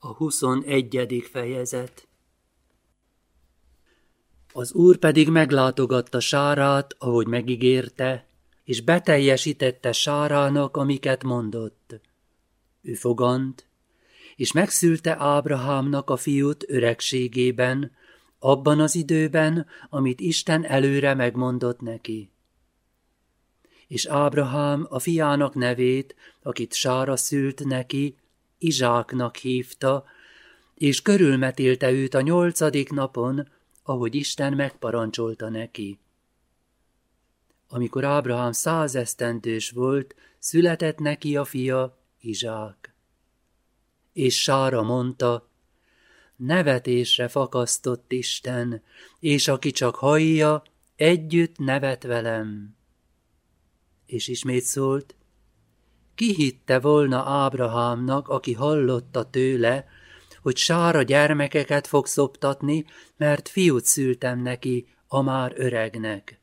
A 21. fejezet Az úr pedig meglátogatta Sárát, ahogy megígérte, és beteljesítette Sárának, amiket mondott. Ő fogant, és megszülte Ábrahámnak a fiút öregségében, abban az időben, amit Isten előre megmondott neki. És Ábrahám a fiának nevét, akit Sára szült neki, Izsáknak hívta, és körülmetélte őt a nyolcadik napon, ahogy Isten megparancsolta neki. Amikor Ábrahám százesztendős volt, született neki a fia, Izsák. És Sára mondta, nevetésre fakasztott Isten, és aki csak hallja, együtt nevet velem. És ismét szólt, ki hitte volna Ábrahámnak, aki hallotta tőle, hogy sára gyermekeket fog szoptatni, mert fiút szültem neki, a már öregnek.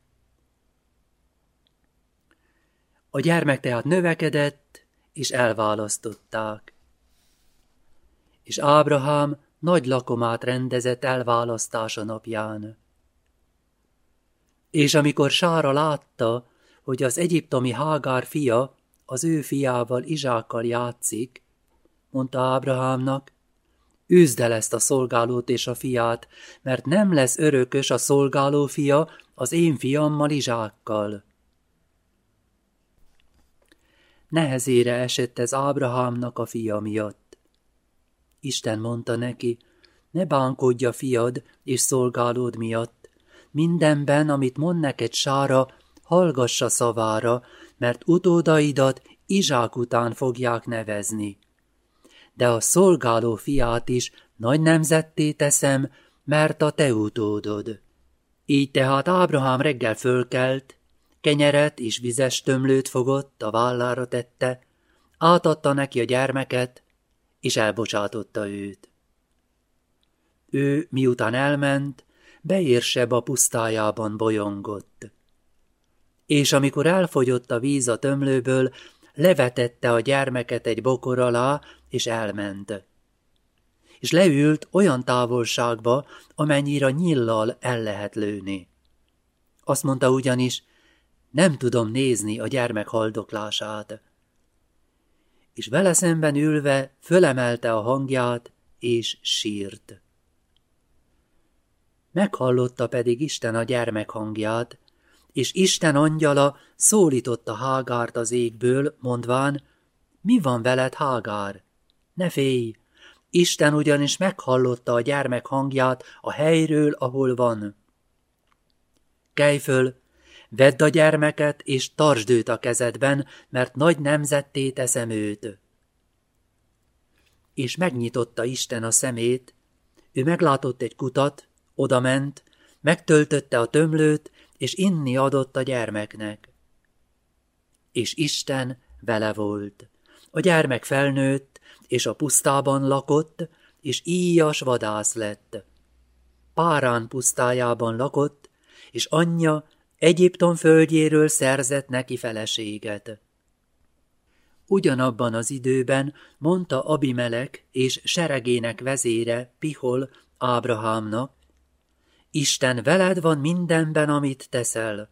A gyermek tehát növekedett, és elválasztották. És Ábrahám nagy lakomát rendezett elválasztása napján. És amikor Sára látta, hogy az egyiptomi Hágár fia az ő fiával, Izsákkal játszik, mondta Ábrahámnak, üzd el ezt a szolgálót és a fiát, mert nem lesz örökös a szolgáló fia az én fiammal Izsákkal. Nehezére esett ez Ábrahámnak a fia miatt. Isten mondta neki, ne bánkodj a fiad és szolgálód miatt, mindenben, amit mond neked Sára, hallgassa szavára, mert utódaidat Izsák után fogják nevezni. De a szolgáló fiát is nagy nemzetté teszem, mert a te utódod. Így tehát Ábrahám reggel fölkelt, kenyeret és vizes tömlőt fogott, a vállára tette, átadta neki a gyermeket, és elbocsátotta őt. Ő, miután elment, beérsebb a pusztájában bolyongott és amikor elfogyott a víz a tömlőből, levetette a gyermeket egy bokor alá, és elment. És leült olyan távolságba, amennyire nyillal el lehet lőni. Azt mondta ugyanis, nem tudom nézni a gyermek haldoklását. És vele szemben ülve fölemelte a hangját, és sírt. Meghallotta pedig Isten a gyermek hangját, és Isten angyala szólította Hágárt az égből, mondván, mi van veled, Hágár? Ne félj! Isten ugyanis meghallotta a gyermek hangját a helyről, ahol van. Kelj föl, vedd a gyermeket, és tartsd őt a kezedben, mert nagy nemzetté teszem őt. És megnyitotta Isten a szemét, ő meglátott egy kutat, odament, megtöltötte a tömlőt, és inni adott a gyermeknek. És Isten vele volt. A gyermek felnőtt, és a pusztában lakott, és íjas vadász lett. Párán pusztájában lakott, és anyja Egyiptom földjéről szerzett neki feleséget. Ugyanabban az időben mondta Abimelek és seregének vezére Pihol Ábrahámnak, Isten veled van mindenben, amit teszel.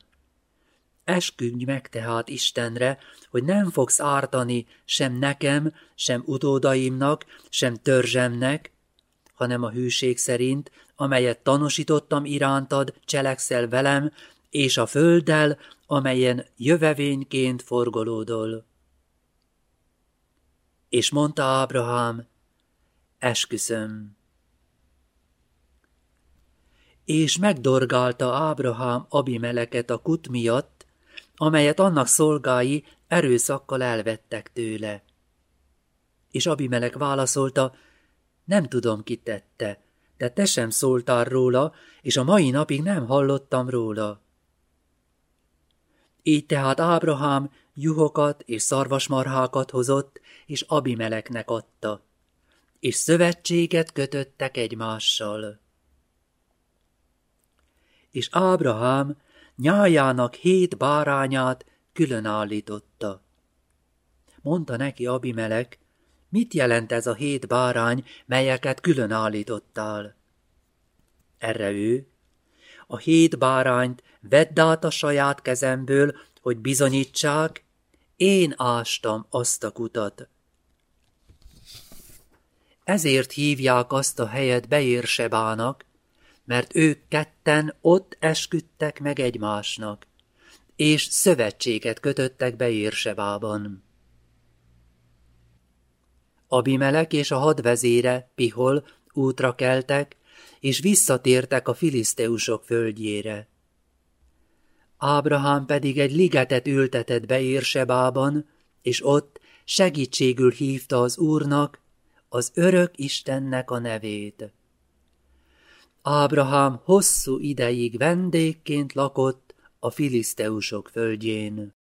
Esküdj meg tehát Istenre, hogy nem fogsz ártani sem nekem, sem utódaimnak, sem törzsemnek, hanem a hűség szerint, amelyet tanúsítottam irántad, cselekszel velem, és a földdel, amelyen jövevényként forgolódol. És mondta Ábrahám, esküszöm és megdorgálta Ábrahám Abimeleket a kut miatt, amelyet annak szolgái erőszakkal elvettek tőle. És Abimelek válaszolta, nem tudom, ki tette, de te sem szóltál róla, és a mai napig nem hallottam róla. Így tehát Ábrahám juhokat és szarvasmarhákat hozott, és Abimeleknek adta, és szövetséget kötöttek egymással és Ábrahám nyájának hét bárányát külön állította. Mondta neki Abimelek, mit jelent ez a hét bárány, melyeket külön állítottál? Erre ő, a hét bárányt vedd át a saját kezemből, hogy bizonyítsák, én ástam azt a kutat. Ezért hívják azt a helyet Beérsebának, mert ők ketten ott esküdtek meg egymásnak, és szövetséget kötöttek Beérsebában. Abimelek és a hadvezére, Pihol, útra keltek, és visszatértek a filiszteusok földjére. Ábrahám pedig egy ligetet ültetett be Érsebában, és ott segítségül hívta az Úrnak, az örök Istennek a nevét. Ábrahám hosszú ideig vendégként lakott a filiszteusok földjén.